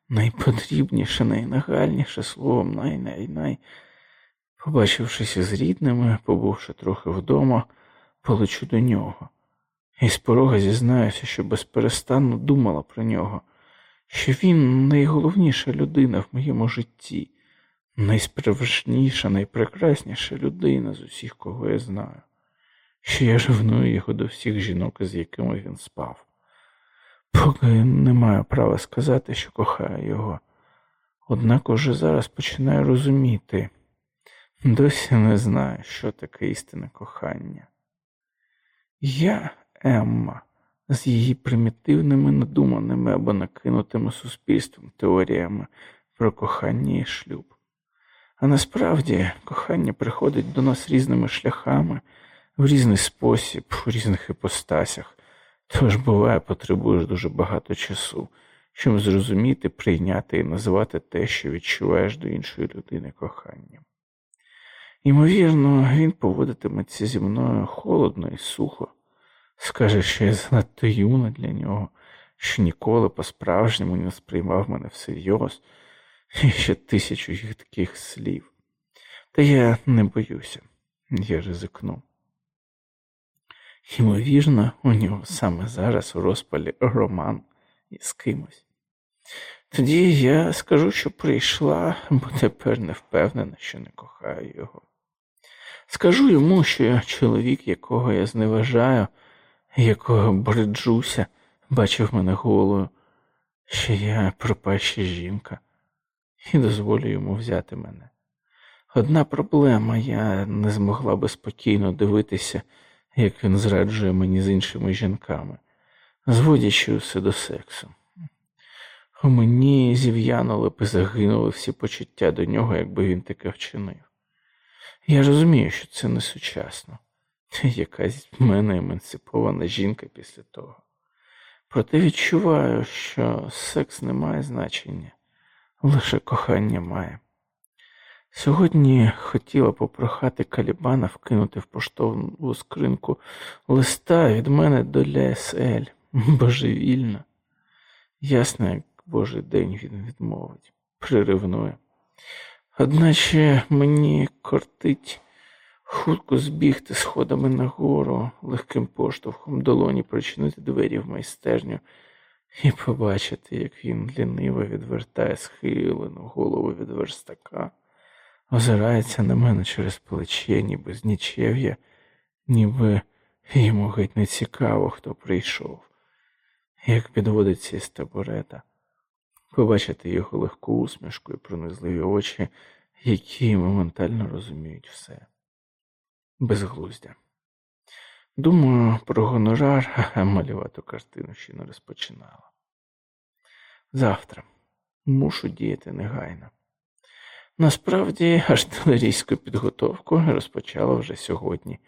найпотрібніше, найнагальніше словом най-най-най, побачившись з рідними, побувши трохи вдома, полечу до нього, і з порога зізнаюся, що безперестанно думала про нього, що він найголовніша людина в моєму житті, найсправжніша, найпрекрасніша людина з усіх, кого я знаю, що я живную його до всіх жінок, з якими він спав. Поки не маю права сказати, що кохаю його, однак уже зараз починаю розуміти, досі не знаю, що таке істинне кохання. Я, Емма, з її примітивними, надуманими або накинутими суспільством теоріями про кохання і шлюб. А насправді кохання приходить до нас різними шляхами, в різний спосіб, у різних іпостасях, тож буває, потребуєш дуже багато часу, щоб зрозуміти, прийняти і назвати те, що відчуваєш до іншої людини коханням. Ймовірно, він поводитиметься зі мною холодно і сухо, скаже, що я занадто юна для нього, що ніколи по-справжньому не сприймав мене всерйоз, і ще тисячу їх таких слів. Та я не боюся, я ризикну. Ймовірно, у нього саме зараз у розпалі роман із кимось. Тоді я скажу, що прийшла, бо тепер не впевнена, що не кохаю його. Скажу йому, що я чоловік, якого я зневажаю, якого бреджуся, бачив мене голою, що я пропаща жінка, і дозволю йому взяти мене. Одна проблема я не змогла би спокійно дивитися, як він зраджує мені з іншими жінками, зводячи усе до сексу. У мені зів'янули б і загинули всі почуття до нього, якби він таке вчинив. Я розумію, що це не сучасно, якась в мене емансипована жінка після того. Проте відчуваю, що секс не має значення, лише кохання має. Сьогодні хотіла попрохати Калібана вкинути в поштову скринку листа від мене до ЛСЛ. Божевільно. Ясно, як божий день він відмовить, приривнує. Одначе мені кортить хутко збігти сходами нагору, легким поштовхом долоні прочинити двері в майстерню і побачити, як він ліниво відвертає схилену голову від верстака, озирається на мене через плече, ніби з нічев'я, ніби йому геть не цікаво, хто прийшов, як підводиться із табурета побачити його легку усмішку і пронизливі очі, які моментально розуміють все. Безглуздя. Думаю, про гонорар, а малювату картину ще не розпочинала. Завтра мушу діяти негайно. Насправді, артилерійську підготовку розпочала вже сьогодні,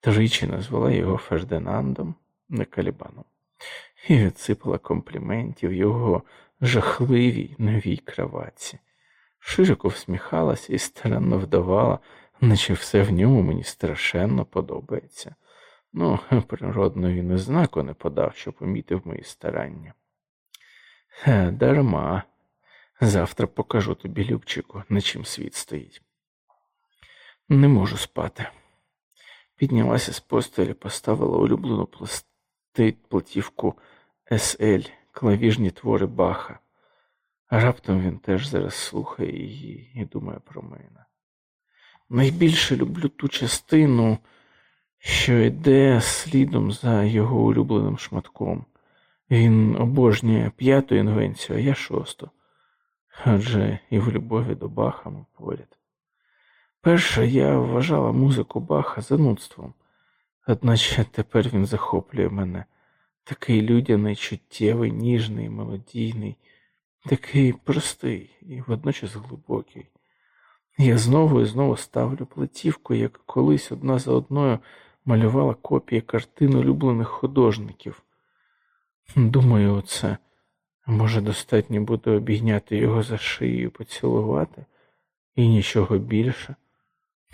тричі назвала його Фердинандом, не Калібаном, і відсипала компліментів його жахливій новій кроватці. Широко всміхалася і старанно вдавала, наче все в ньому мені страшенно подобається. Ну, природно він і знаку не подав, що помітив мої старання. Е, дарма. Завтра покажу тобі, Любчику, на чим світ стоїть. Не можу спати. Піднялася з постелі, поставила улюблену платівку СЛ клавіжні твори Баха. Раптом він теж зараз слухає її і думає про мене. Найбільше люблю ту частину, що йде слідом за його улюбленим шматком. Він обожнює п'яту інвенцію, а я шосту. Адже і в любові до Баха ми поряд. Перше я вважала музику Баха занудством, одначе тепер він захоплює мене такий людяний, чуттєвий, ніжний, мелодійний, такий простий і водночас глибокий. Я знову і знову ставлю платівку, як колись одна за одною малювала копії картин улюблених художників. Думаю, оце, може, достатньо буде обійняти його за шию, поцілувати, і нічого більше,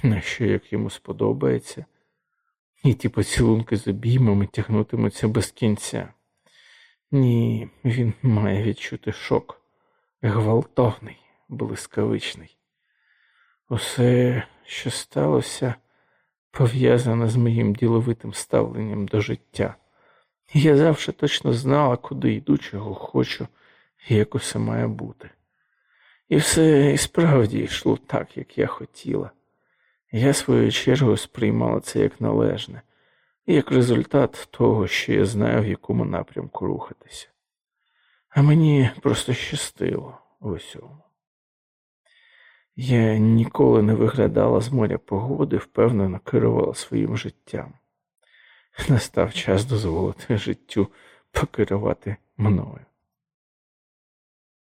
на що як йому сподобається і ті поцілунки з обіймами тягнутимуться без кінця. Ні, він має відчути шок, гвалтовний, блискавичний. Усе, що сталося, пов'язане з моїм діловитим ставленням до життя. Я завжди точно знала, куди йду, чого хочу і як усе має бути. І все і справді йшло так, як я хотіла. Я своєю чергою сприймала це як належне, як результат того, що я знаю, в якому напрямку рухатися. А мені просто щастило в усьому. Я ніколи не виглядала з моря погоди, впевнено керувала своїм життям. Настав час дозволити життю покерувати мною.